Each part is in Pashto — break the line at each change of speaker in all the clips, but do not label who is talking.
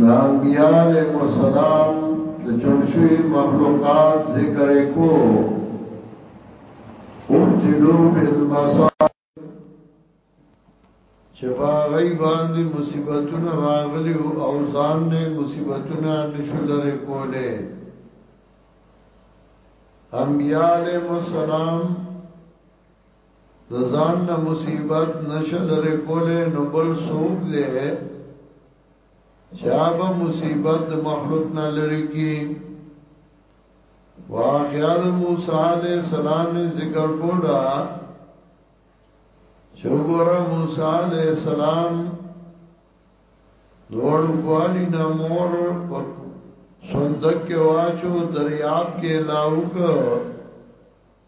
دا انبیاء علیہ السلام دا جنشوی مخلوقات ذکر کو ابتلو بالمسائل چپا غیبان دی مصیبتون راغلی و اوزان نے مصیبتون نشو لرے کولے انبیاء علیہ السلام د ځان نه مصیبت نشه لري کوله نو بل سوق دې شاب مصیبت د مخلوق نه لري کی واقعات موسی علی السلام ذکر کولا شوګور موسی علی السلام دوړ کوالی نه مور صندوق کې واچو دریاب کې لاوک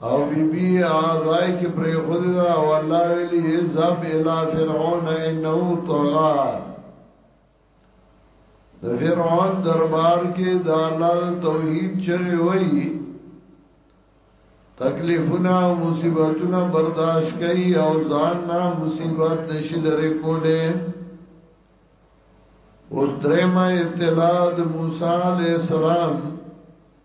او بی بی آزائی کی پری خود دا او اللہ ویلی ازب الہ فرعون انہو طغا دا فرعون دربار کی دا اللہ دا توحید چگی وئی تکلیفونه او مصیبتونه برداشت کړي او ځان نه مصیبت نشي لري کوله اوس درېما ابتلا د موسی عليه السلام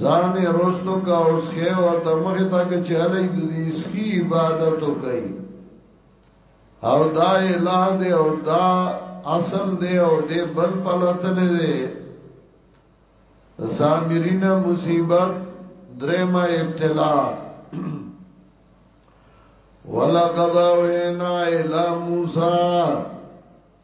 ځان یې روستو کا اوس کې او ته مخه تا کې چلې د دې سکی عبادت وکړي او دا الہ دې او دا اصل دې او دې بل پلاتل دې سامرین مصیبت درما ابتلا ولقد وینا الى موسی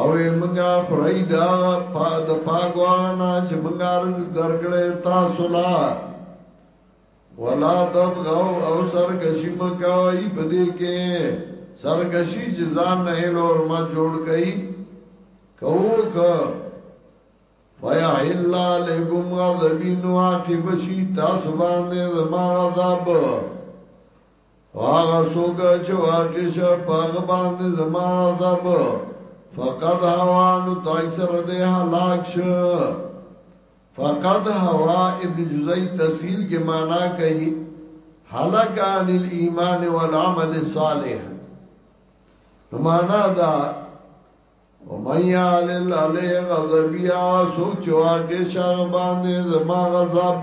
او منګه خړای دا په د پاګوانا چې منګه رزق درکړې تاسو لا ولا تطغوا او سرکشی مکوای بده کې سرکشی چې ځان نه لور ما جوړ کړي کوک فیا الا لکم غذبین واقب شی تاسو باندې زما غذاب واغه سوګ چې واقع شه پاغ باندې زما عذاب فقط هوا نو تای سره دې هلاک شه فقط هوا ابن جزئی تسهیل کې معنا کوي هلاک عن الايمان والعمل الصالح معنا دا ومیا لله غضبیا سوچ واقع شه باندې زما غضب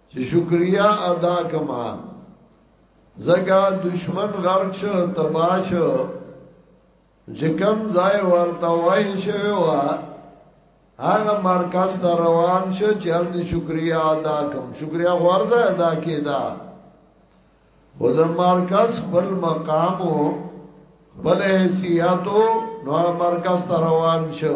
چې شکریا ادا کما زګه دشمن غرق شو تباش چې کم ځای ورته وای شوی و هغه مرکز ته روان شو چې هر دې شکریا ادا کوم شکریا ورځه ادا کیدا او د مرکز بل مقام او بل حیثیتو نو مرکز ته روان شو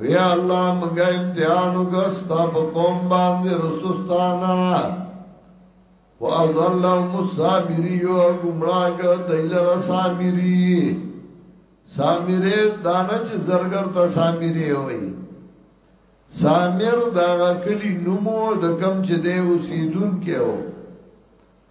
وی الله منګه امتحان وکستا په قوم باندې رسوستانا واضلهم السامری او گمراه کړ دایلر سامری سامری دانه چې زرګر ته سامری وای سامر دا کلی نومو د کم چې دی اوسیدون کې و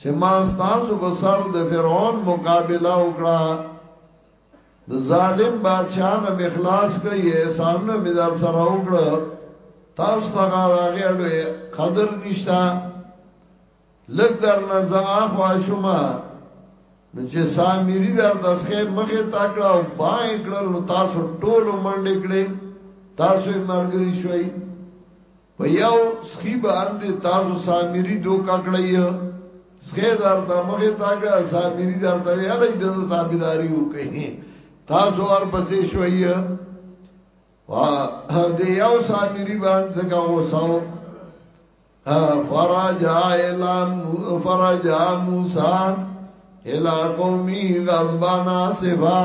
چې ما ستاسو په سر د فرعون مقابله وکړه د ظالم بادشاہ نه مخلاص کړی احسان نه مدار سره وکړه تاسو ته راغی اړوي قدر نشتا لګ در نه زعاف واشما نو چې سامری در دسخه مخه تاکړه او پای کړل نو تاسو ټول منډې کړې تاسو یې مرګري شوي په یو سخی باندې تاسو سامری دوکا کړی سخی درته مخه تاګه سامری درته ویلې د تابعداري وکړي تاسو ور پسې شوي وا دې یو سامری باندې څنګه وساو فرجا الا فرجا موسی الا قومي غضبانا سفا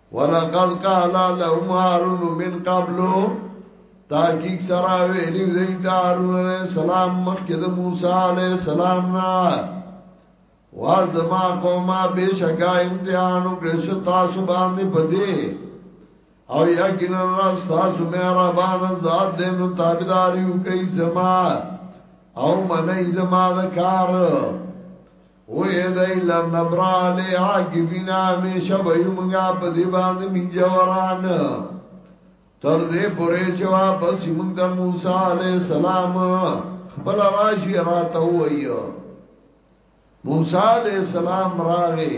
ولقد قال لهم هارون من قبل تحقیق سرا ویلی دی هارون علیہ السلام مخکې د موسی علیہ السلام نا وا زما قومه بشکا امتحان وکړ تاسو باندې پدې او یقینا رب تاسو مې ربان ذات دې نو تابعداري وکي زما او منې زما د کار وې دای لن نبرا له عاقبینا می شبې مونږه په دې باندې من جوران تر دې پورې چې وا بس مونږ د موسی عليه السلام خپل راشي راته وایو موسی عليه السلام راغی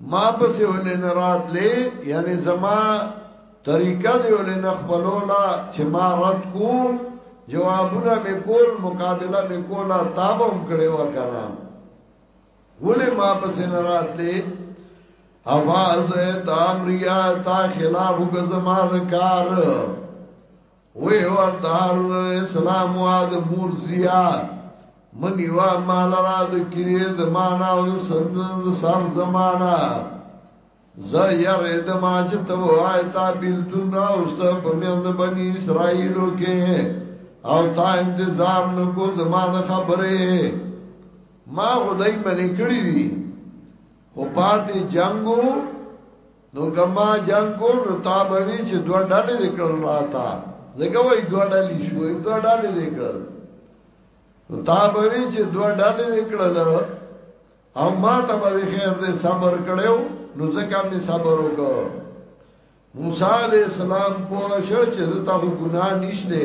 ما پسې ولې نه راتلې یعنی زما طریقه دی ولې نه خپلولا چې ما رد کو جوابونه مې کول مقابله مې کولا تابم کړي وکړه ولې ما پسې نه راتلې اواز ته امریا تا خلاف غزما ذکر وی ورته هارون علیہ السلام واد مور زیا من یو مال را د کړي زمانہ او سندن سر زمانہ ز یار د ما چې تو آیتا بیل دن را اوست په میند بنی اسرائیلو کې او تا انتظار نو کو زمانہ خبره ما خدای منی کړی دی او پاتې جنگو نو کما جنگ کو نو تا بوی چې دوه ډلې ذکر راتا زګه وای دوه ډلې شو یو دوه ډلې ذکر نو تا بوی چې دوه ډلې ذکر له او ما ته به خیر دې صبر کړو نو زکه مې صبر وکړ موسی علیہ السلام پوه شو چې دا ګناه نشته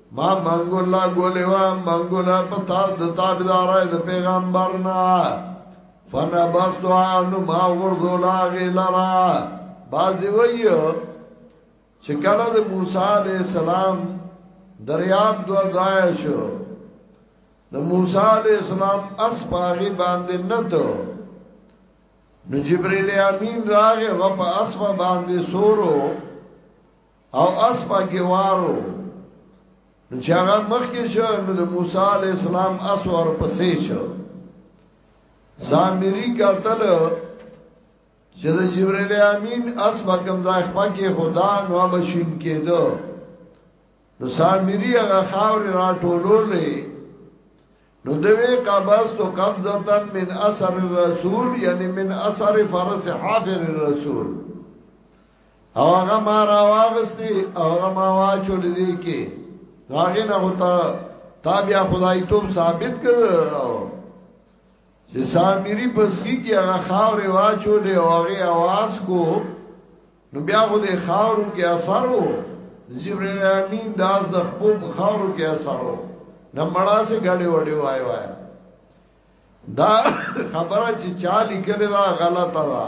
ما منګول لا ګولې وا منګول په تاس د تابعدارای د پیغمبر نه فنا بس دعا نو ما ورغو لا غلرا بازی ویو چې کله د موسی علی السلام دریاب دو ځای شو د موسی علی السلام اس پاغي باندې نتو نو جبرئیل امین راغه غپ اسفه باندې سورو او اسبا کې وارو چې هغه مخکې شو نو د موسی علی السلام اس ور پسې شو سامری قاتل چې د جبرئیل امین اس په کوم ځای خپل کې خدا نو بشین کېدو نو سامری هغه خاور را ټولولې نو دوی قبض تو قبضتا من اثر الرسول یعنی من اثر فرس حافر الرسول او هغه ما را واغستی او هغه ما واچو لدی کې هغه نه هوتا تا بیا خدای توب ثابت کړ چې سامری پسخی کې هغه خاور واچو له هغه आवाज کو نو بیا خو د خاورو کې اثر وو جبرئیل امین داس د خپل خاورو کې اثر وو نمړا سي غړي وړي وای وای دا خبره چې چا لیکل دا غلطه ده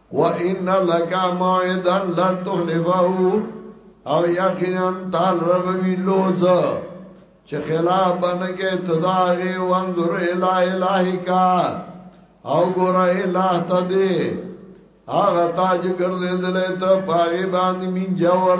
وان لك موعدا لن تخلفه او یقینا تعال رب وی لوز چې خلاف بنګه تداغه وانظر الى الهک او ګور الہ ته دې هغه تاج ګرځې دلې ته پای باندې مين جوړ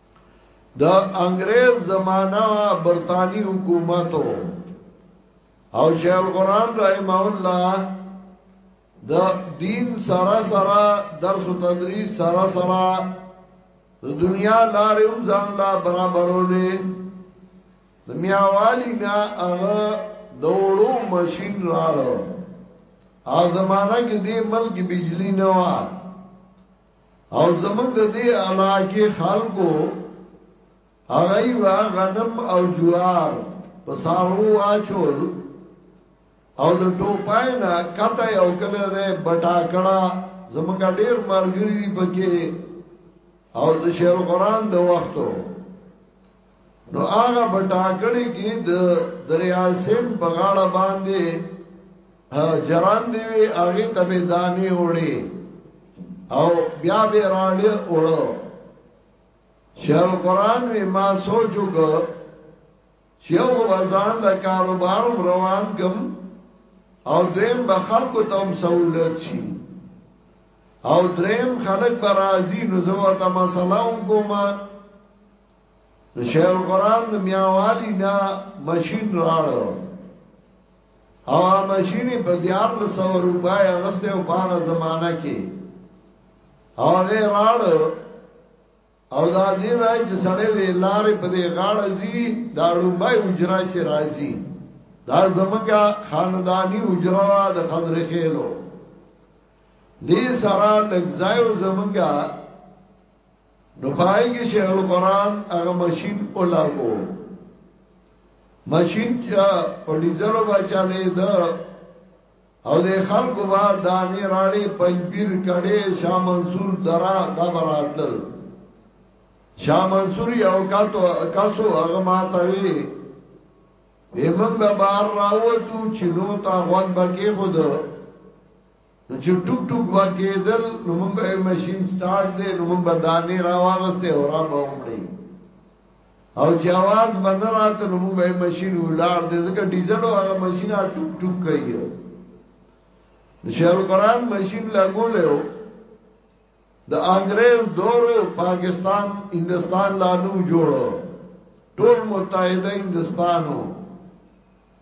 د انګريز زمانہ برتانی حکومت او شیخ القران رحم الله د دین سره سره درس او تدریس سره سره د دنیا لارې هم ځان لا برابرولې د میاوالی نه هغه دوړو ماشين راړو ا زمانہ کې دې ملک بجلی نه و او زمونږ د دې علاقې خلکو هغه وا غنم او جوار په سارو واچول او د ټوپای نه کته یو کله ده بټا کړه زمونږ ډیر مرګری پکې او د شهر قران د وختو نو هغه بټاګړي کې د دریا سین په غاړه باندې جران دی وی هغه ته به دانی وړي او بیا به راړي وړو شهر قران می ما سوچو کو چې یو وزن د کاروبار روان کم او دیم به خلکو ته هم سہولت شي او دریم خلک برازي نو زه ته مسله کومه د شیخ القرآن د میاوالی نه ماشین راړو او هغه ماشین په دیار له سو روپای غسته او په هغه زمانہ کې هغه راړو او دا دې راځي چې سړې دې لارې په دې غاړه زی دا ډومبای اجرا چې راځي دا زمونږه خاندانی اجرا د خضر خېلو دې سره لګځایو زمونږه نو پای کې شیخ القران هغه ماشين ولاګو ماشين چې په ډیزل بچاله ده او د خلکو با دانی راړي پنځبیر کړي شاه منصور درا دا براتل شاه منصور یو کاتو کاسو هغه ماتوي ویمن به بار راوتو چې نو تا غوږ بګي خود نو چې ټوک ټوک با کېدل نو مونږ به ماشين سٹارټ دې نو مونږ به دانه راوغسته او را به ومړي او چې आवाज باندې راته نو مونږ به ماشين ولار دې ځکه ډیزل او هغه ماشين ټوک ټوک کوي نو شهر قرآن ماشين لګو له د انګريز دورو پاکستان هندستان لا نو جوړو ټول متحده هندستانو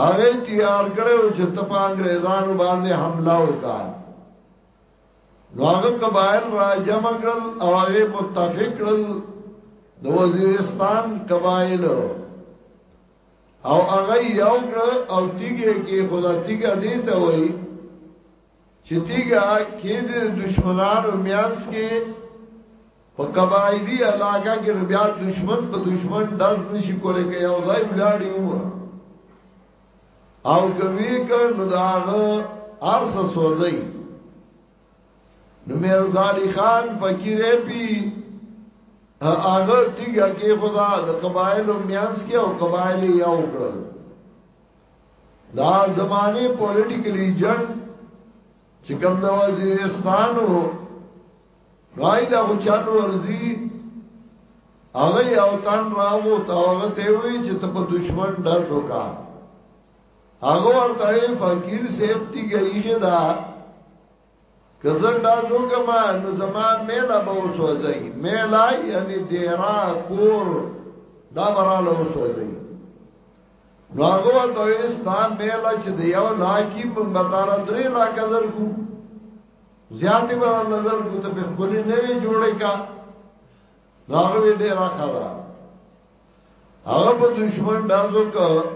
هغه تیار کړو چې ته په انګريزانو باندې حمله وکړه نو هغه قبایل را جمع کړل او هغه متفق کړل د وزیرستان قبایل او هغه یو کړ او تیګه کې خدا تیګه دې ته وایي چې دیګه کې د دشمنانو میانس کې په قبایلی علاقه کې بیا دشمن په دشمن دز نشي کولای کې یو ځای ولاړی و او کوي که نو داغه ارس سوځي نو میر زالی خان فقیر پی هغه دیګه کې خدا د قبایلو میانس کې او قبایلی یو کړل دا زمانه پولیټیکل ایجنټ چې کوم د وزیرستان وو نوای دا خو چل ورزی هغه یو تن راغو تا هغه ته وی چې ته په دشمن ډز وکا هغه ورته فقیر سیفتی گئی دا که زه ډاز وکم نو زما میلا به وسوځي میلا یعنی دیرا کور دا براله وسوځي نو هغه ته ستا میلا چې دی یو لاکی په مدار درې لا کذر کو زیاتې به نظر کو ته په خپل نه وی جوړې کا نو هغه وی ډیر راخلا هغه په دشمن ډاز وکړ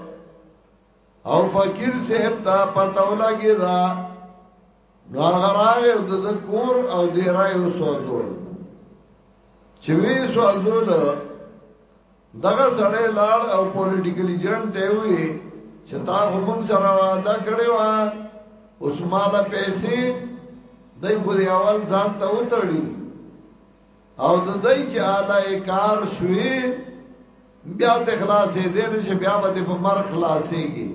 او فقیر صاحب ته پته ولګی دا نو هغه راغی د ذکر او دی رايو سوزول چې وی سوزول دغه سړی لاړ او پولیټیکل ایجنټ دی وی چې تا هم سره وعده کړی و اوس مال پیسې دای په اول ځان ته وتړي او د دای چې اعلی کار شوي بیا د خلاصې دې نشي بیا به په مر خلاصېږي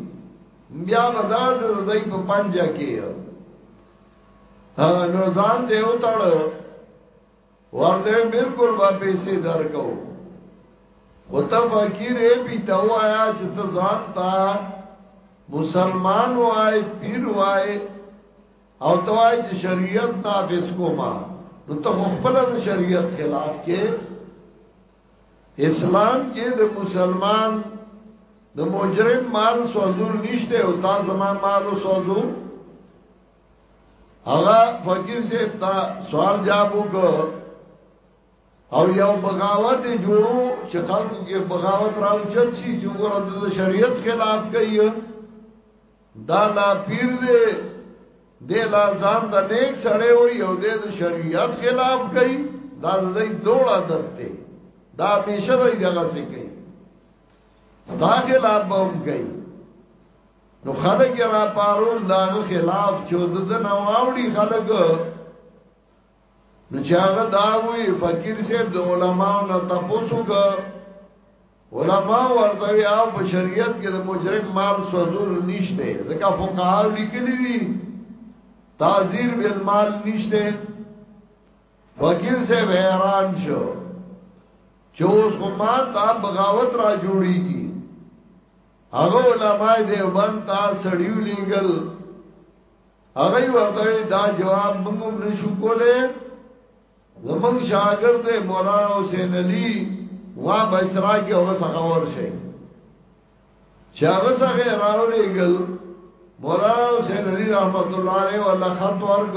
بیا به دا د دای په پنجا کې نو ځان ته وتاړ ورته بالکل به پیسې درکو خو ته فقیر یې پیته وایا چې ته ځان ته مسلمان وای پیر وای او توای چې شریعت نافذ کوما نو ته خپل شریعت خلاف کې اسلام کې د مسلمان د مجرم مال سوزول نشته او تا زما مال سوزو هغه فقیر سے تا سوال جواب وکړ او یو بغاوت جوړو چې خلکو کې بغاوت راوچت شي چې ګوره د شریعت خلاف کوي دا لا پیر دې دې لا ځان د نیک سړی و یو دې د شریعت خلاف کوي دا دې دوړ عادت دی دا همیشه دې دغه څه کوي ستا خلاف به هم کوي نو خلک یې را پارول دا خلاف چې د نه واوړي خلک نو چې هغه دا وی فقیر صاحب د علماو نه تاسو کا علما ورته او په شریعت کې د مجرم مال سوزور نشته ځکه فقهاو لیکلي دي تعذير بالمال نشته فقیر صاحب حیران شو چې اوس خو ما ته بغاوت را جوړیږي هغه علماء دیوبند تا سړیو لیګل هغه ورته دا جواب موږ هم نشو کولای زمون شاګرد مولانا حسین علی وا بچرا کې هغه څنګه ورشي چې هغه څنګه راولېګل مولانا حسین علی رحمت الله علیه ولا خط ورګ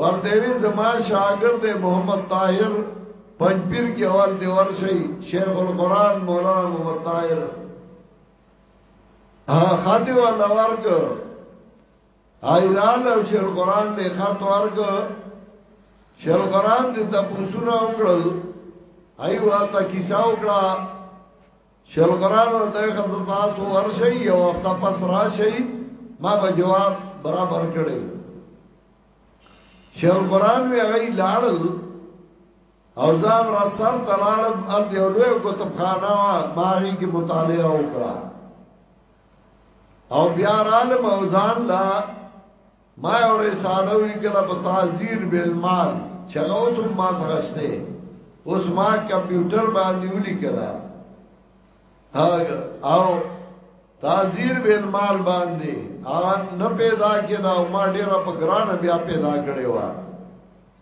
ورته وی زما شاګرد محمد طاهر پنځپیر کې اول دی ورشي شیخ القرآن مولانا محمد طاهر خاطی والا ورک ایران او شیخ قرآن لی خط ورک شیخ قرآن دی تا پوسونا اکڑل ایو آتا کسا اکڑا شیخ قرآن و دی خزتاسو ورشی یو اختا پس راشی ما با جواب برابر کڑی شیخ قرآن وی اغی لارل او ځان را څر تلاړم ال دی لوی کتابخانه وا ماغي کې مطالعه وکړه او بیا رالم او ځان لا ما یو رساله وکړه په تعذير بالمال چلو سم ما سرشته اوس ما کمپیوټر باندې ولیکلا او تعذير بالمال باندې ان نه پیدا کېدا ما ډیر په ګران بیا پیدا کړې و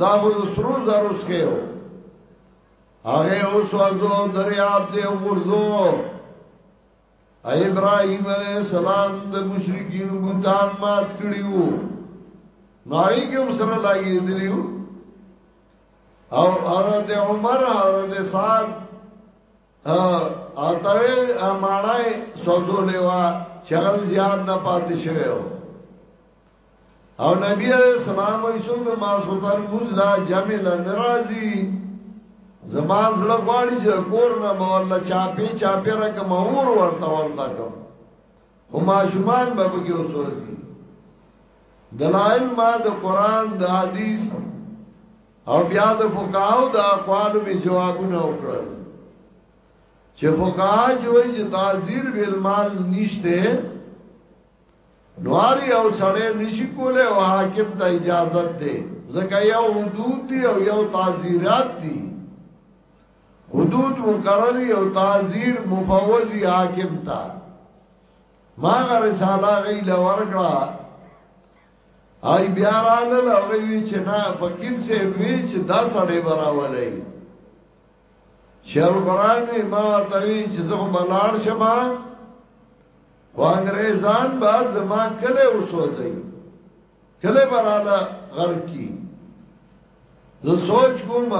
دا په سرو زرو سکیو هغه اوس وځو دریاب دی وګورځو اي ابراهيم عليه السلام د مشرکین بوتان مات کړیو نوای کوم سره لاګي دیو او حضرت عمر حضرت سعد ا اتوي امړای سوزو لیوا چغل زیاد نه پاتې شوی او نبی علیہ السلام وی سوک د ماسوتن موز لا جمع لا نرازی زمان زړه غواړي چې کور نه به والله چاپی چاپی را کوم اور ورته ورته کوم خو ماشومان به به کې اوسوځي دلائل ما د قران د حدیث او بیا د فقهاو د اقوال می جوابونه وکړل چې فقها جوړ چې تعذير بالمال نشته نواری او سړی نشی کوله او حاکم ته اجازه ده ځکه یو حدود دی او یو تعزیرات دی حدود مقرری او تعزیر مفوضی حاکم ته ما رساله غی لورکړه آی بیا رااله لوی چې نه فقیر سے وی چې دا سړی براولای شیخ القران ما ته وی چې زه بلار شمه وانګریزان با زما کله وسوځي کله براله غرب کی زه سوچ کوم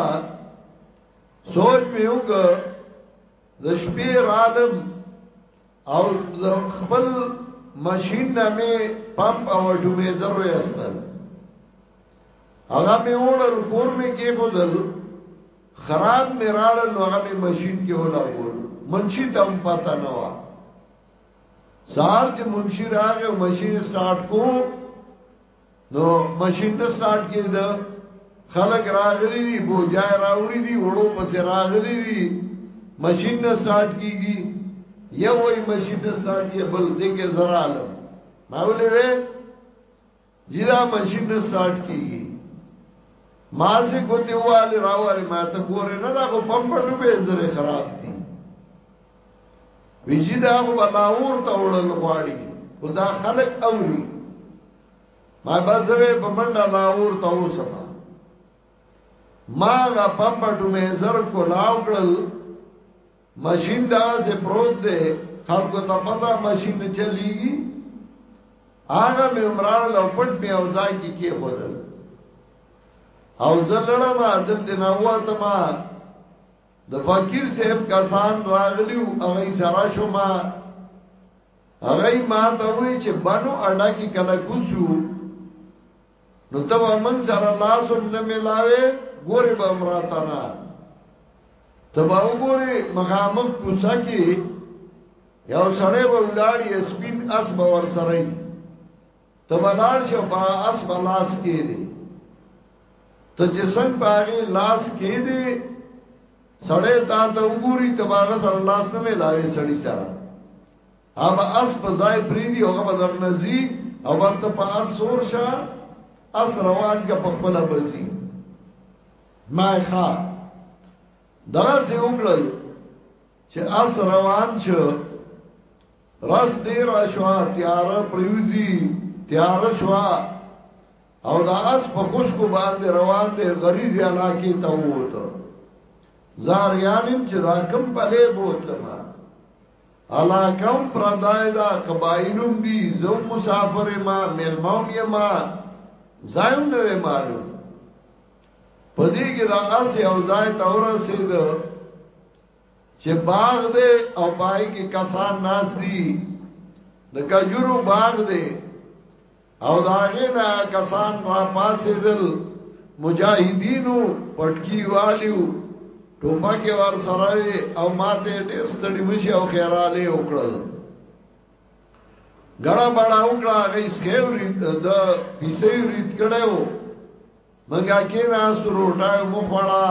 سوچ به یو که د شپې رالم او خپل ماشین نامې پمپ او ډومې زره استل هغه می وړل کور می کې بودل خران می راړل نو هغه ماشين کې ولاګول منشي تم پتا نه و سار چې منشي راغی او ماشين سٹارټ کو نو ماشين نه سٹارټ کېد خلک راغلي دي بوجای راوړي دي وړو پس راغلي دي ماشين نه سٹارټ کیږي یو وای ماشين نه سٹارټ کیږي بل دې کې زرا علم ما ولې جی دا ماشین نه سٹارټ کیږي ما سي ګوتې والي راوالي ما ته ګوره نه دا خو پم په ډوبه زره خراب دي ویجی دا خو بلاور ته وړل غواړي خدا خلق اوري ما بازوي په منډه لاور ته وسما ما غا پم په ډوبه زر کو لاوګل ماشین دا سه پروت دی خلکو ته پتا ماشین نه چلیږي هغه مې عمران لو پټ می او ځای کې کې خدل او زلړه ما دل دې نه وته ما د فقیر صاحب کسان راغلیو هغه سره شو ما هغه ما ته وی چې بنو اډا کې کله کوڅو نو ته به من سره لاسم نه ملاوې ګورې به امراته نه ته به وګورې مخامخ کوڅه کې یو سړی به ولاړی سپین اس به ور سره ای ته به لاړ شو په اس به لاس کې دی ته چې څنګه باغې لاس کې دی سړی تا ته وګوري ته باغ سره لاس نه ملاوې سړی سره هغه اس په ځای پریدي هغه به در نزي او ورته په اس سور شه اس روان کا په خپل بزي ما ښا دا سه وکړل چې اس روان شو راس دې را شو تیار پریوزي تیار شو او دا اس په خوشکو باندې روان دي غریزي علاقه ته ووت زار یانم چې دا کم پلې بوتلم علاقم پردای دا قبائلم دی زو مسافر ما ملموم یما زایم نده معلوم پدی که دا اسی او زای تورا سید چه باغ ده او بائی که کسان ناس دی دا کجورو باغ ده او دا غینا کسان را پاسې دل مجاهدینو پټکی والیو ټوپک ور سره او ماته ډیر ستړي مشي او خیراله وکړل ګړه بڑا وکړه غي سیوري د پیسې ریټ کړو منګه کې نه سروټه مو پړا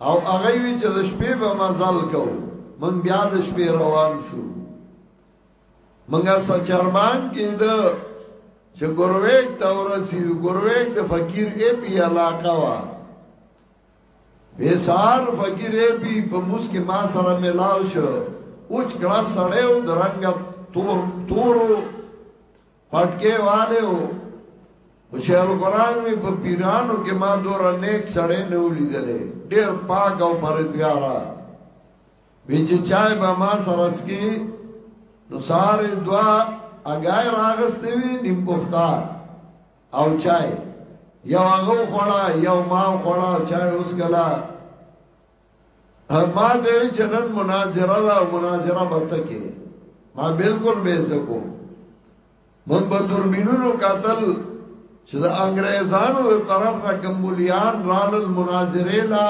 او هغه وی چې د شپې به مزل کو من بیا د شپې روان شو منګه سچرمان کې د چې ګورویک ته ورسی ګورویک د فقیر ای پی علاقه وا وسار فقیر ای پی په موس کې ما سره ملاو شو اوچ کړه سړیو درنګ تور تورو پټکه والے او شیخ القران وی په پیرانو کې ما دور نیک سړې نه ولیدلې ډېر پاک او پرزګارا وی چې چای به ما سره سکي نو ساره دوا اگای راغستې وی نیم پختا او چای یو هغه خوړه یو ما خوړه چای اوس کلا ما ته چې نن مناظره دا مناظره بته کې ما بالکل به زکو من په دوربینونو قتل چې د انګريزانو د طرف نه کمولیان رال المناظره لا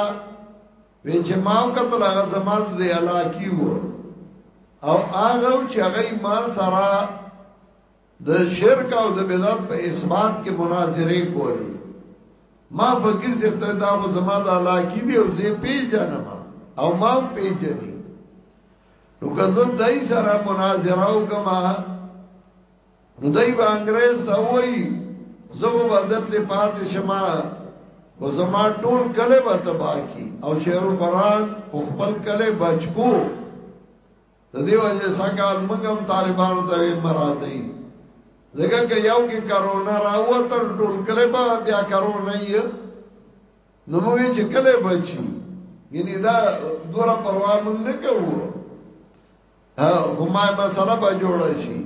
وی چې ما قتل هغه زماز دی علاقي وو او هغه چې هغه ما سره د شرک او د بدعت په اثبات کې مناظره کولی ما فقیر سے ته دا خو زما د علاقې دی او زه پیژنم او ما پیژنې نو که زه دای سره مناظره وکم نو دای به انګريز ته وای زه به بدل دې پاتې شمه و زما ټول کله به تباہ کی او شعر القرآن خپل کله بچکو د دې وجه څنګه موږ هم طالبانو ته مرادي ځکه که یو کې کرونا راوته ټول کله به بیا کرونا یې نو موږ چې کله بچي یعنی دا دوره پروا مونږ نه کوو ها همای مسله به جوړ شي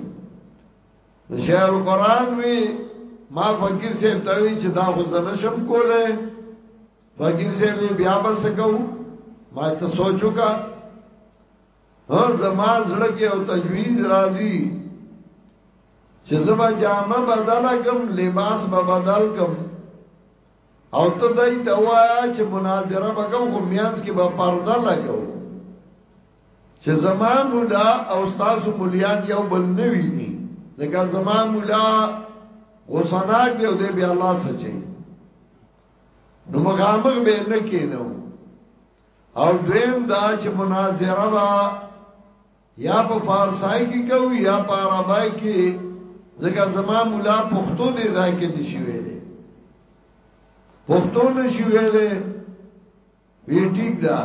شیخ القرآن وی ما فقیر صاحب ته وی چې دا خو زنه شم کوله فقیر سے وی بیا بس کو ما ته سوچو کا ها زما زړه کې او تجویز راځي چې زما جامه بدل کم لباس به بدل کم او ته دای ته وایا چې مناظره وکاو خو میاس کې به پرده لګاو چې زما مولا او استاد مولیان یو بل نه ویني لکه زما مولا غوسناک دی او دی بیا الله سچي نو مخامخ به نه کینو او دویم دا چې مناظره با یا په فارسای کې کو یا په عربای کې ځکه زما مولا پښتو دې ځای کې نشي ویلې پښتو نشي ویلې وی ټیک ده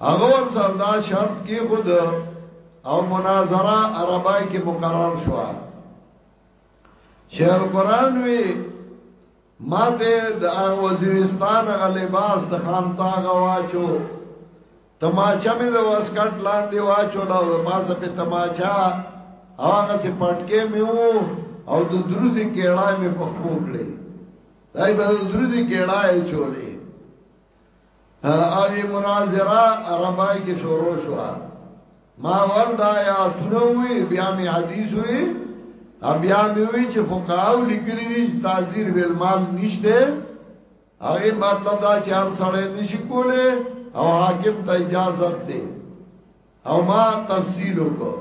هغه ور سره دا شرط کې خود او مناظره عربای کې مقرر شو شیخ القران وی ما ته د وزیرستان غ لباس د خان تاغ واچو تماچا مې د واسکټ لاندې واچو لا د پاسه په تماچا هغه سي پټکې مې وو او د دروزي کېړای مې په خپل کړې دای په دروزي کېړای چولې اوی مناظره ربای کې شروع شو ما ول دا یا تنوی بیا می حدیث وی بیا می وی چې فقاو لیکلی دي تعذیر ویل مال نشته هغه مطلب دا چې هر سړی نشي کوله او حاکم ته اجازه ده او ما تفصیل وکړ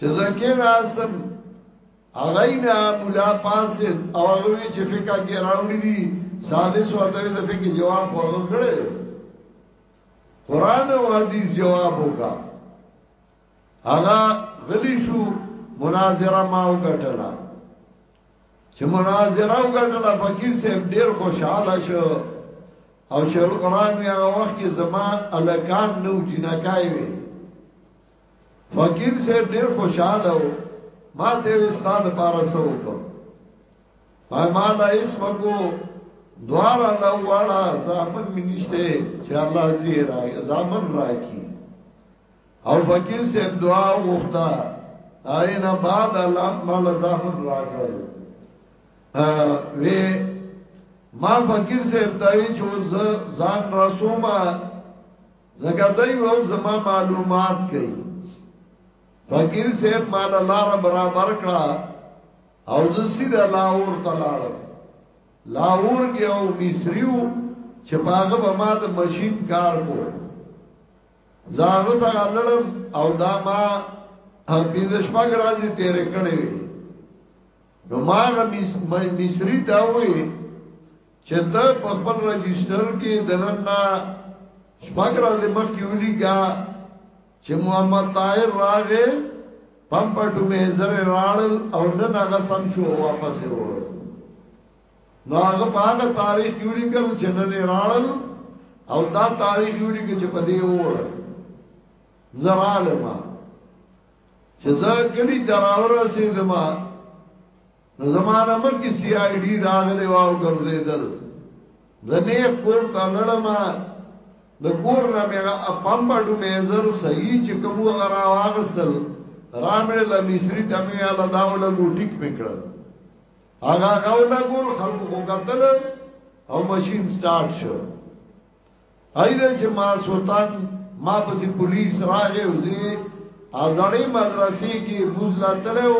چې زکه راستم هغه نه مولا پاسه او هغه وی چې فقہ کې راوړي دي سالس ورته د فقہ جواب ورکړي قران او حدیث جواب وکا هغه غلی شو مناظره ما وکټلا چې مناظره وکټلا فقیر صاحب ډیر خوشاله شو او شیخ القران یې هغه وخت کې زما الکان نو جنکای وي فقیر صاحب ډیر خوشاله و ما ته استاد پارا سو کو ما ما لا اسم کو دوارا لو والا زامن منشته چې الله دې را زامن راکی او فقیر صاحب دعا وغوښتا آینا بعد الله مال زامن راکړل وی ما فقیر صاحب داوی چې ځان رسومه زګا دای وو زما معلومات کوي فقیر صاحب مال لار برابر کړه او زه سیده لاور ته لاړم لاور کې او مصریو چې باغه به ما د ماشين کار کو زاغه سره لړم او دا ما بيزش پاګ راځي تیرې کړې نو ما مصری ته وې چې ته په خپل رجستر کې دنن نه شپږ ورځې مخکې ولیکا چې محمد طاهر راغې پم پټو مې زره راړل او نن هغه سم شو واپس وروړ نو هغه په هغه تاریخ کې ولیکل چې نن راړل او دا تاریخ جوړی کې چې په دې وړ زرالما چې زه کلی دراور رسیدم نو زمانه مخکې سی آی ډی راغلی واو ګرځیدل زنه کور ته لړم د کور نه مې پمپ ډو میزر صحیح چې کوم غرا واغستل رامل له مصری ته مې اله داول ګوټیک پکړل هغه غولا ګور خلکو کو قتل او ماشين سٹارټ شو ایله چې ما سوتان ما پسې پولیس راغې او زه ازړې مدرسې کې موزلا تلو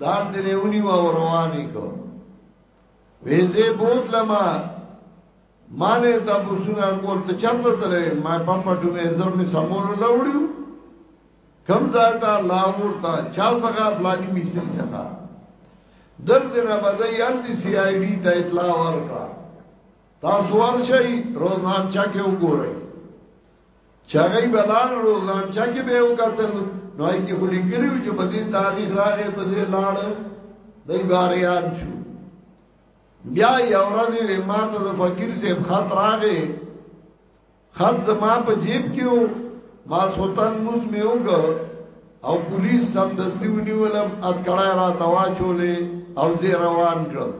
دار دې لهونی و روانې کو وېزه بوت لما مانه دا بوسونه کول ته چرته تلې ما په پټو مې زر مې سمول لوړو کم ځای ته لاور ته چا څنګه بلانی مستری څنګه درد نه بدای ان دي سي آی ډی ته اطلاع ورکړه تاسو ورشئ روزنامچا کې وګورئ چې هغه بلال روزنامچا کې به وکتل نو یې کې خولي کړیو چې په دې تاریخ راغې په دې لاړ دای باریان شو بیا یو ورځ وی ماته د فقیر صاحب خط راغې خط زما په جیب کې و ما سوتن موز مې وګه او پولیس سم دستی ونیولم اتکړای را تواچولې او زه روان کړم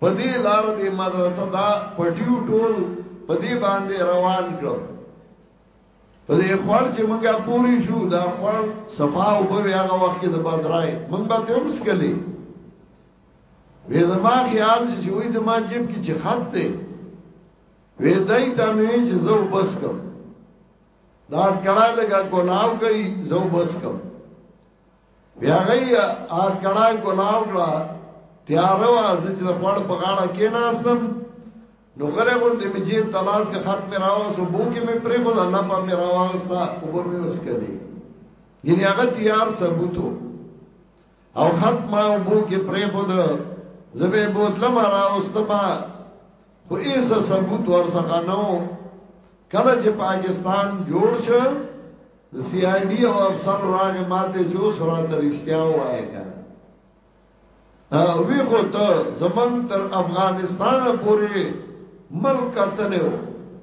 په دې لار دې مدرسه دا پټیو ټول په دې باندې روان کړم په دې خور چې مونږه پوری شو دا خور صفا او په هغه وخت کې د بدرای مونږ به ته اوس کلی وې زما خیال چې وې زما جیب کې چې خط دی وی دای ته مې چې زو بس کوم دا کړه لګا ګناو کوي زو بس کوم بیا غي ار کړه ګناو کړه تیار وا چې د خړ په غاړه کې ناستم نو غره غون د میجیب تلاش کې خط مې راو سو بو کې مې پرې بوله الله په مې راوستا او به مې اوس کړي یعنی هغه تیار ثبوتو او خط ما اوبو کې پرې خود زبې بوتل ما راوستما خو ایس ثبوت ور څخه نو کله چې پاکستان جوړ شو د سی آی ډی او افسر راغ ماته جو سره درښتیا وایې کنه وی خو ته زمون تر افغانستان پورې ملک اتنه و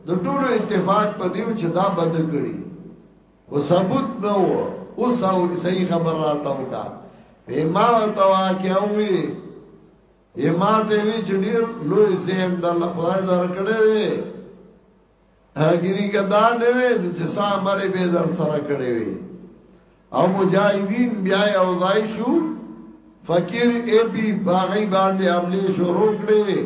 د ټولو اتفاق په دیو چې دا بد کړی او ثبوت نو او ساو صحیح خبر راته وکا ما ورته واکه وی یما ته وی چې ډیر لوی ذهن د الله خدای درکړې وی هغیری کدا نه وی چې سامره به در سره کړې وی او مجاهدین بیا او ځای شو فقیر ای بی باغی باندې عملی شروع کړې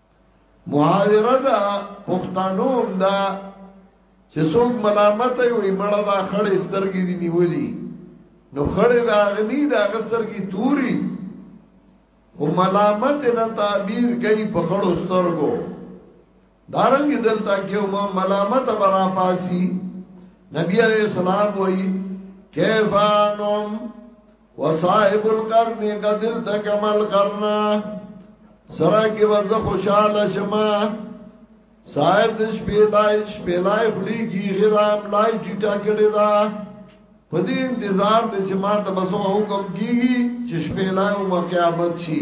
محاوره ده پښتنو هم ده چې څوک ملامت وي مړه دا خړې سترګې دی نیولې نو خړې دا غنی دا غسترګې توري او ملامت نه تعبیر کوي په خړو سترګو دارنګ دلته کې ما ملامت برا پاسي نبی عليه السلام وایي کیفانم وصاحب القرن قدل تکمل قرنا سره کې وځ خوشاله شما صاحب د شپې لای شپې لای خلی کی غرام لای ټیټا کړی دا په دې انتظار د چې ما ته بسو حکم کیږي چې شپې لای او قیامت شي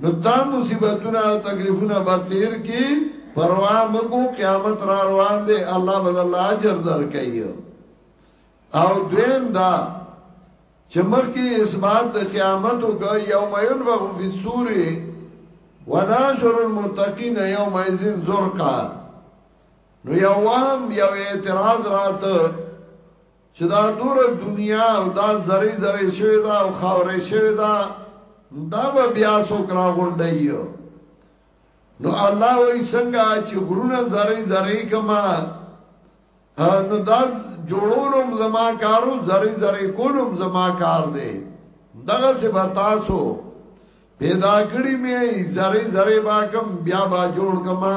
نو دا مصیبتونه او تکلیفونه به تیر کی پروا مکو قیامت را روان دی الله بدل اجر درکړي او دویم دا چې مخکې اثبات د قیامت او یوم ينفخ فی الصور وناشر المتقین یوم اذن زرقا نو یو وهم یو اعتراض راته چې دا دوره دنیا او دا زری زری شوی دا او خاورې شوی دا دا به بیا څوک را غونډي نو الله وای څنګه چې غرونه زری زری کما نو دا جوړولم زما کارو زری زری کولم زما کار دی دغه څه به تاسو پیدا کړی مې زری زری با کم بیا با جوړ کما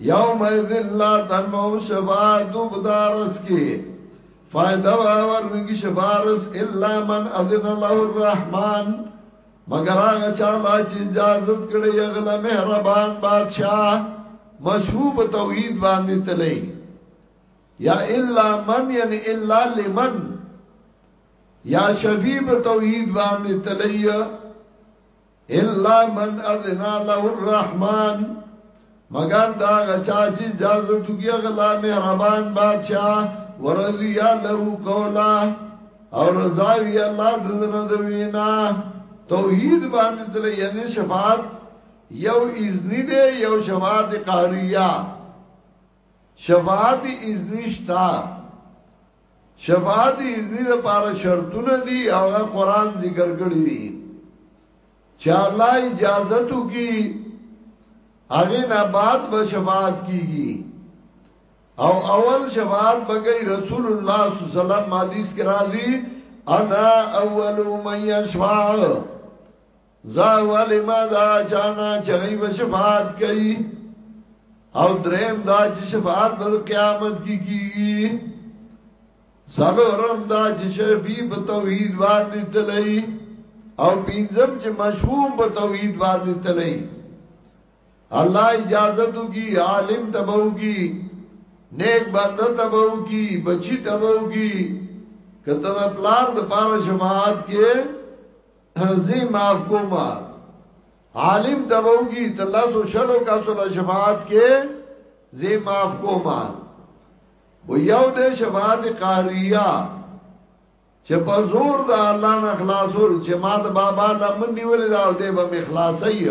یوم اذن لا تنمو شفاعت بدارس کی فائدہ ورنگی شفارس الا من اذن الله الرحمن مگر آغا چالا چی اجازت کڑی اغل مہربان بادشاہ مشہوب توحید باندی تلی یا الا من یعنی الا لمن یا شفیب توحید باندی تلی الا من اذن له الرحمن مگر دا غچا چې اجازه دوی غلا مهربان بادشاہ ورضی له قولا او رضا وی الله د زنه د وینا توحید باندې تل یعنی شفاعت یو اذنی دی یو شفاعت قهریه شفاعت اذنی شتا شفاعت اذنی د پاره شرطونه دي هغه قران ذکر کړی دي چې الله اجازه تو کی هغه نه بعد به شفاعت کیږي او اول شفاعت بګی رسول الله صلی الله علیه وسلم حدیث کې راځي انا اول من یشفاع زار والی ما دا چانا چغی و شفاعت کئی او درم دا چی شفاعت بد قیامت کی کی سالو رم دا چی شفی بتوحید واردی تلئی او پینزم چی مشہوم بتوحید واردی تلئی اللہ اجازتو کی عالم تبو کی نیک بنده تبو کی بچی تبو کی کته د پلار د پاره شفاعت کې زه معاف کوم عالم ته ووږي تلاسو شلو کا سول شفاعت کې زه معاف کوم و یو د شفاعت قهریه چې په زور د الله نه خلاصول چې ما د بابا لمن نیولې دا او دې به مخلاصي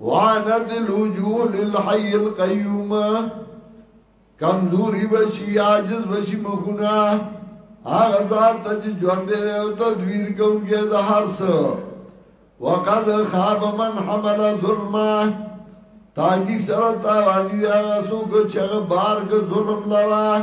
وعنت الوجوه للحي القيوم کمزوری بشی عاجز بشی مخونا آغا ذات تا چی جوانده ده او تدویر کونگی ده هر سو وقد خواب من حمل ظلمه تاکی سر تاوانی ده آغا سو که چغ بار که ظلم لرا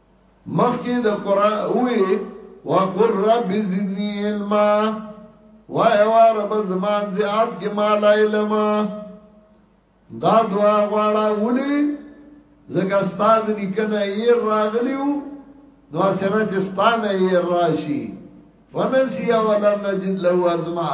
مخکې د قران وې وقر رب زدنی علما وای وا رب زما زیات کې مال علم دا دعا غواړه ولي زګه استاد نکنه یې راغلیو نو اسنه چې ستانه یې راشي ونسیا ولم نجد له ازما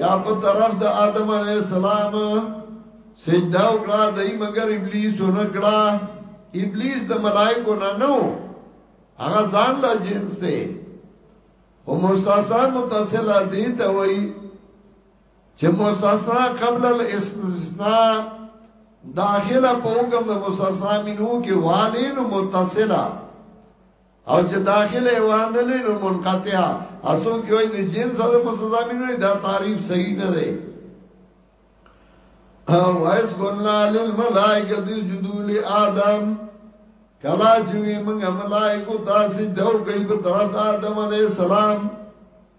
یا په طرف د آدم علی السلام سجده وکړه دای مگر ابلیس نه کړه ابلیس د ملائکو نه نو هغه ځان لا جنس دی او مستثنا متصله دي ته وای چې مستثنا قبل الاستثناء داخله په حکم د مستثنا منو کې والین متصله او چې داخل ایوان نه لینو منقطعه اسو کې وای د جنس د مستضامین نه دا تعریف صحیح نه دی او وایس ګنا للملائکه د جدول آدم کلا چې موږ ملائکه تاسو دو کوي په طرف آدم علیه السلام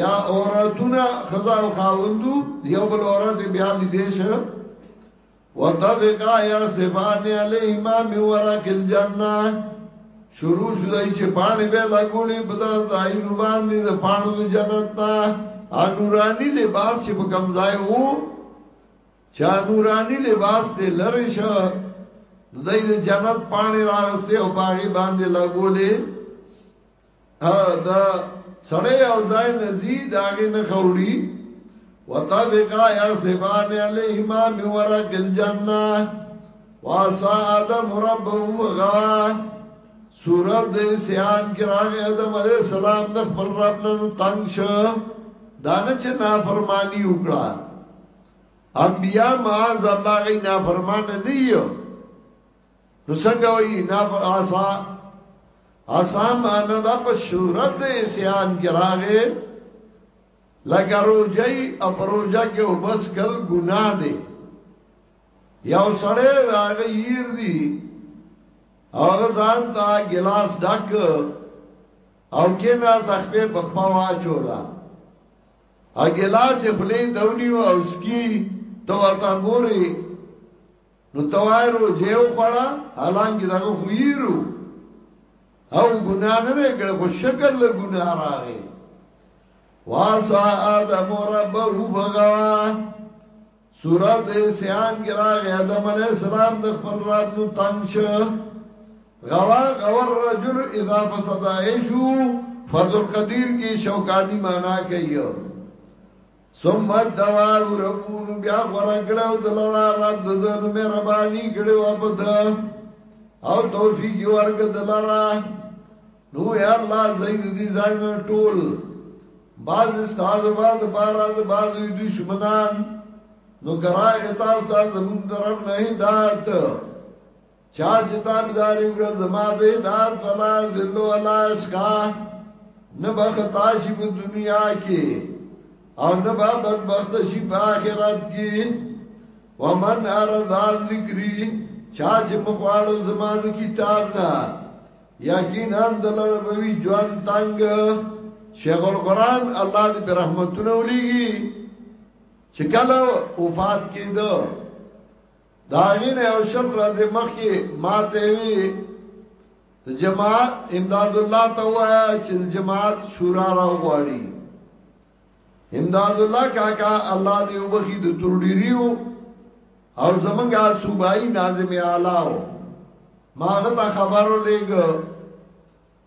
یا اورتونا خزا او خاوندو یو بل اورت بیا لیدې شه وتفقا یا صفان علی امام ورق الجنه شروع شو دای چې پانی به لګولې په داس دای نو باندې د پانو د جنت تا انورانی لباس چې په کمزای وو چا نورانی لباس دې لری شه دای د جنت پانی راغسته او باغی باندې لګولې دا سړی او ځای لذي داغه نه خوړي وتفقا يحسبان عليهما من ورق الجنه واسا ادم ربه وغا سورت د سیان کې راغی ادم علی السلام د خپل رب نه تنگ شو دانه چې نافرمانی وکړه انبیاء معاذ الله غي نافرمان نه یو نو څنګه وایي نه په آسا آسا معنا دا په صورت سیان کې راغې لکه روجي او پروجا کې وبس کل ګناه دی یو سړی دا غیر دی او غزان تا ګلاس ډک او کې نه سخپې په پوا چولا ا ګلاس خپلې دونی او اسکی تو تا ګوري نو توای روزه او پړه حالانکه دا خو یرو او ګنا نه نه کړ خو شکر له ګنا راغی واسا ادم ربه فغوا سورت سیان کې راغی ادم علی السلام د خپل رب نو تنگ شو غوا غور رجل اذا فسد عيشو فضل قدیر کی شوکانی معنا کوي ثم دوا ورکون بیا ورګړو دلرا رد دل مهرباني کړو ابد او توفیق ورګ دلرا نو یا الله زید دي ځان ټول باز استاد باز باراز باز دشمنان نو ګرای تاسو ته زمون درب نه هدایت چا چې تابعداري وکړه زما د هدایت فلا ذل ولا اشقا نه بختا شي په دنیا کې او نه به بدبخت شي په آخرت کې ومن اراد ذکری چا چې مخواړو زما د کتاب نه یقینا دلر بوي جوان تنگ شیخ القران الله دې برحمتونه وليږي چې کله وفات کېدو دا غین او شل ورځ مخکې ما ته وی جماعت امداد الله ته وایا چې جماعت شورا را غواړي امداد الله کاکا الله دې وبخي د تور ډیریو او زمونږه صوبایي ناظم اعلی ما غته خبرو لګ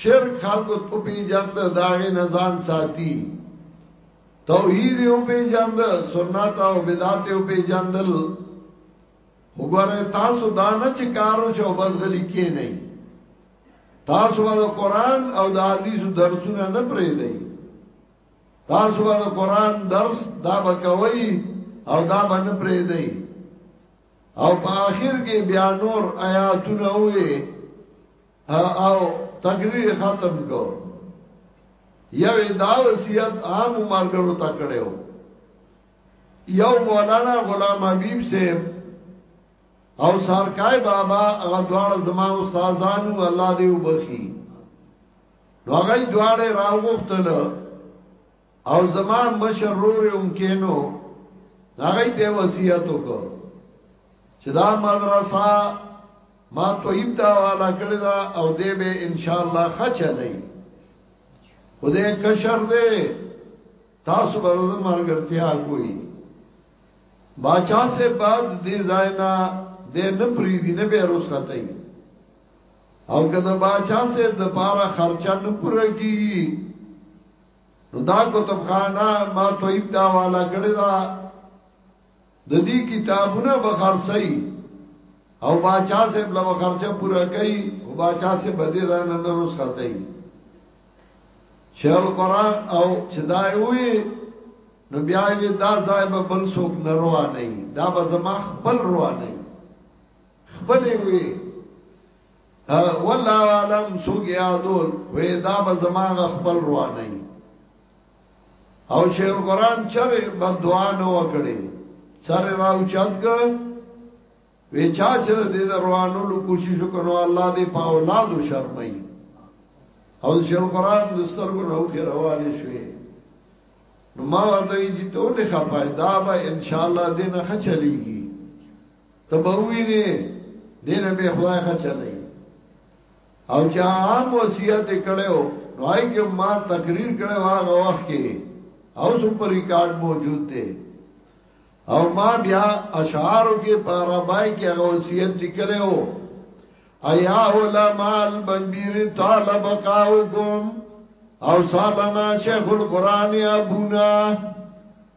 شرک خلقو تو پی جند داغی نزان ساتی توحید او پی جند سنت او بدات او پی جندل وګوره تاسو دانه چې کارو شو بس غلی کې نه تاسو د قران او د حدیث درسونه نه پرې دی تاسو د قران درس دا بکوي او دا باندې پرې دی او په آخر کې بیا نور آیاتونه وې او تقریر ختم کو یو دا وصیت عام مرګرو تا کړو یو مولانا غلام حبیب سے او سرکای بابا هغه دواړه زما استادانو الله دې وبخي نو هغه دواړه راوغتل او زما مشر رور هم کینو هغه ته وصیت وکړ چې دا مدرسه ما تویب دا والا کړی دا او دې به ان شاء الله خچلې خدای کشر دې تاسو به مرګرتیا کوی باچا سے بعد دې زاینا دې نه پریدي نه به روز خطای او کله باچا سے د پاره خرچه نه پوره کیږي نو دا کتب خانه ما تویب دا والا کړی دا د دې کتابونه به خرڅي او باچا صاحب له خرچه پورا کوي او باچا صاحب به دې رانه نه روس خاتي شیخ القران او چې دا وي نو بیا یې دا ځای به بل څوک نه روان نه دا به زما خپل روان نه خپل وي والله عالم سوګ یادول وې دا به زماغ خپل رواني او شیخ قران چر بدوا نو وکړي سر راو چتګ وی چا چې دې روانو لو کوشش وکړو الله دې په اولاد شرمای او شیخ قران د سترګو نو کې روانې شوې نو ما ورته چې ته ولې خپای دا به ان شاء الله دې نه خچلېږي ته به وینې دین به خدای خچلې او چې عام وصیت کړو نو آی کې ما تقریر کړو هغه وخت کې او سم پر ریکارډ موجود دی او ما بیا اشعارو کې پارابای کې هغه وصیت لیکلو ایا علماء البنبیر طالب قاوکم او سالنا شیخ القرآن ابونا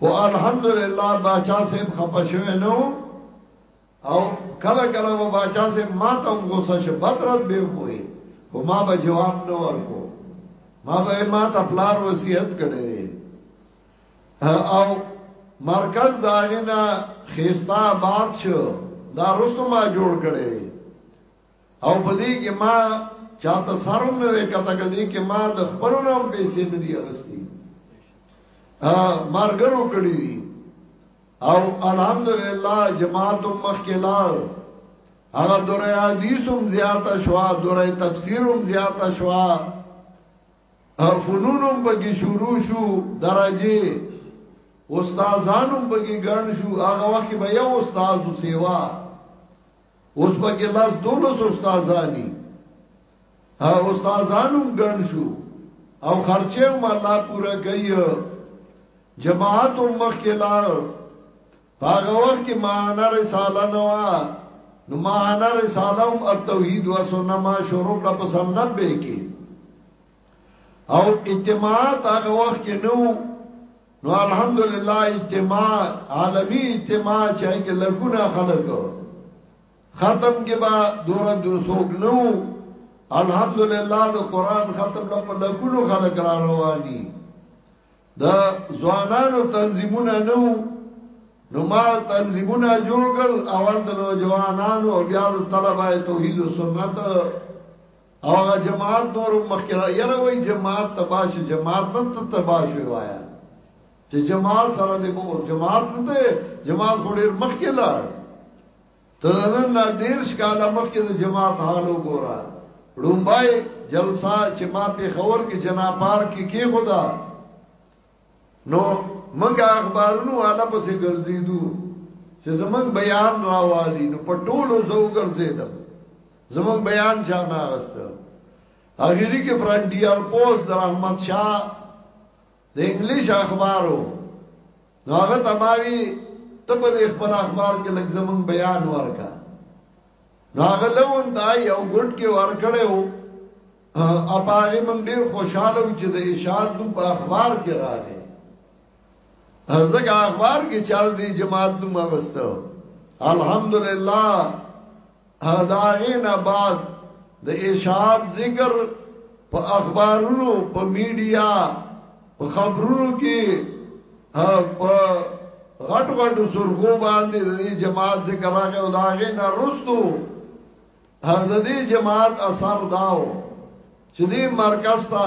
خو الحمدلله باچا صاحب خپه شوی نو او کله کله و باچا صاحب ما ته هم غوسه شو بدرت به وای خو ما به جواب نه ورکو ما به ما ته پلار وصیت کړي او مرکز داغینا خيستا آباد شو دا رستو ما جوړ کړي او په دې کې ما چاته سرم نه کته کدي کې ما د خپل نوم پیسې نه دی اغستی ا مارګرو کړی دي او الحمدلله جماعت مخکلار هغه دوره حدیثم زیاته شوا دوره تفسیرم زیاته شوا فنونم بګی شروع شو درجه استادانم بګی ګڼ شو هغه وخت به یو استاد سیوا اوس پکې لاس دولس استادانی ها استادانو ګڼ شو او خرچه هم الله پورا کوي جماعت هم مخکې لار هغه وخت کې معنا رساله نه و نو معنا رساله هم التوحید و سنت ما شروع کړه په سم نه به کې او اجتماعات هغه وخت کې نو نو الحمدلله اجتماع عالمی اجتماع چای کې لګونه خلک ختم کې با دور دو څوک نو الحمدلله د قران ختم لپ لګونو خلک را رواني د ځوانانو تنظیمونه نو نو ما تنظیمونه جوړ کړ اول د نوجوانانو او بیا د طلبه توحید او سنت او هغه جماعت نور مخکې را یره وای جماعت تباش جماعت نه ته تباش وایا چې جماعت سره دې بو جماعت نه ته جماعت خو ډیر مخکې لاړ ته نن لا دیر شکاله مخکې د جماعت حال وګوره لومبای جلسه چې ما په خور کې جنا پارک کې خدا نو موږ اخبارونو والا پسې ګرځېدو چې زمونږ بیان راوالي نو په ټولو زو ګرځېدم زمونږ بیان چا نه غسته اخیری کې فرنټیئر پوز در احمد شاه د انګلیش اخبارو نو هغه تماوی ته په خپل اخبار کې لږ زمونږ بیان ورکا نو هغه لون دا یو ګډ کې ورکړیو او باغې مونږ ډېر خوشاله و چې د اشاعت نوم په اخبار کې راغی ځکه اخبار کې چل دی جماعت نوم اغسته الحمدلله دا غې نه بعد د اشاعت ذکر په اخبارونو په میډیا په خبرونو کې په غټ غټ سرخو باندې د جماعت ذکر راغی او دا غې نه رستو حضرتي جماعت اثر داو چې دې مرکز ته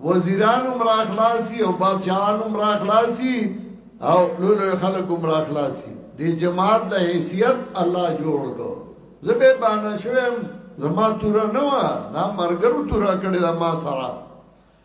وزیران هم راخلاصي او بادشاہان هم راخلاصي او لولو خلک هم راخلاصي دې جماعت له حیثیت الله جوړ کو زبې باندې شوم زما تور نه و دا مرګرو تور کړی دا ما سره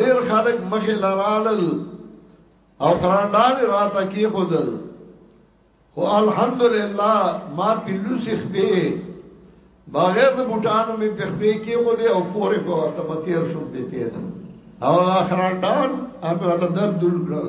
ډیر خلک مخې لرالل او کرانډال راته کې خودل خو الحمدلله ما پیلو سیخ به بغیر د بوټانو می په خپې کې خو دې او پورې په وخت په تیر شوم په تیر او اخران دان امه له درد دل کړل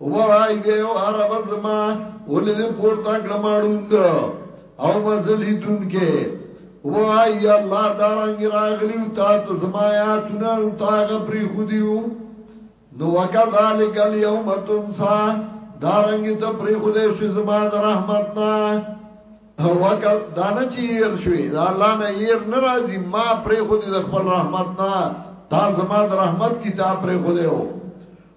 وای دی او عرب زما ولې دې پورته کړم اړوند او مزلی دن کې وای الله دارنګ راغلی او تا ته زما یاتونه او تا غبري خو دیو نو وکذالک الیوم تنسا دارنګ ته پرې خو دې شې زما د رحمت نه وکل دانه چې ير شوي دا الله نه ير ناراضي ما پرې خو دې د خپل رحمت نه تا زما د رحمت کتاب پرې خو دې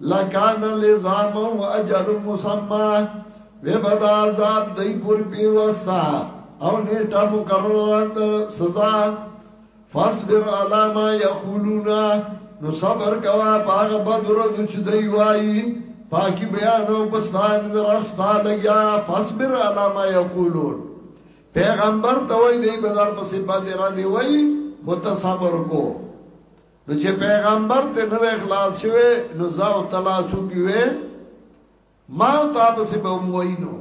لکان لزام و اجل مسمع وی بدا عذاب دی پور پی وستا او نیتا مقررات سزا فاصبر علاما یقولونا نو صبر کوا باغ بدر دو چی دی وائی پاکی بیانو پستان رفستا لگیا فاصبر علاما یقولون پیغمبر ته وای دی بازار په سپا دی را دی وای خو ته صبر کو نو چې پیغمبر ته نه اخلاص شوه نو زاو تعالی سوګوي ما تاسو سه به موینو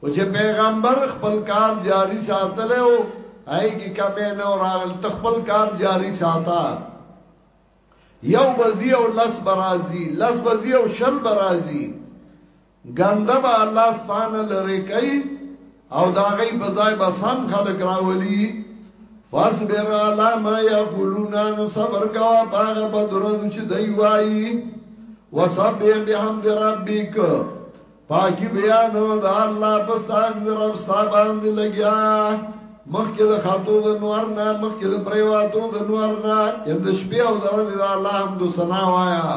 او چې پیغمبر خپل کار جاری ساتل او هاي کې کمه نه راغل تخپل کار جاری ساته یو بزی او لس برازی لس بزی او شل برازی ګنده به الله ستانه لري کوي او دا غي په ځای به سم خلق راولي فاصبر علی ما یقولون نو صبر کا باغ بدر چې دی وای وسبح بحمد ربک پاکی بیان او دا الله په ستان رب ستا باندې لګیا مخکې د خاتو د نور نه مخکې د پریواتو د نور نه اند شپې او درځي دا الله حمد سنا وایا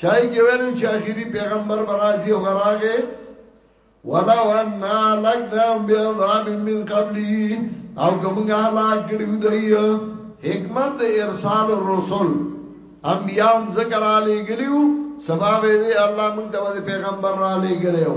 چای کې ویلو چې اخیری پیغمبر برازي او غراغه ولو ان لکنا بعذاب من قبلی او کومه هلاک کړیو دی حکمت د ارسال الرسل انبیاء ذکر علی ګلیو سبب وی الله مونږ ته پیغمبر را لګلیو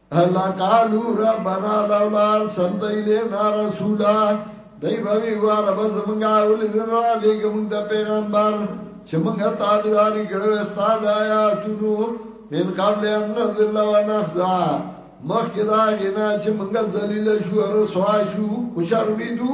الله قالو ربنا لولا ارسلت الينا رسولا دای بوی وار بز منګا ول زرا لګ موږ د پیغمبر چې موږ تابعداري کړو استاد آیاتونو من قبل ان نذل و نخزا مخکې دا غنا چې موږ ذلیل شو رسوا شو او شرمیدو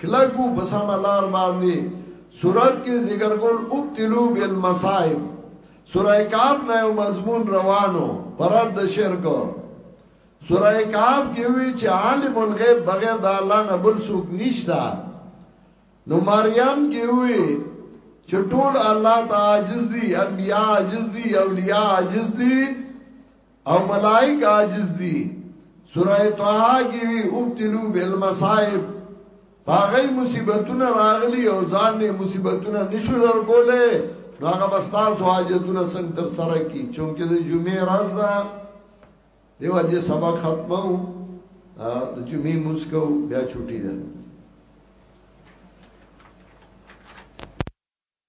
کلک وو په سمه لار باندې سورت کې ذکر کول ابتلو بالمصائب سوره کاف نه یو مضمون روانو پرد د شرک سوره کاف کې وی چې عالم الغیب بغیر د الله نه بل څوک نشتا نو مریم کې وی چې ټول الله ته عاجز دي انبیا عاجز دي اولیاء عاجز دي او ملائک عاجز دي سوره طه کې وی ابتلو بالمصائب باغی مصیبتونه راغلی او ځان نه مصیبتونه نشو درکوله نو هغه بستا سو حاجتونه څنګه تر سره کی چونکه د جمعې ورځ ده دیو چې سبق ختمو د جمعې مسکو بیا چټی ده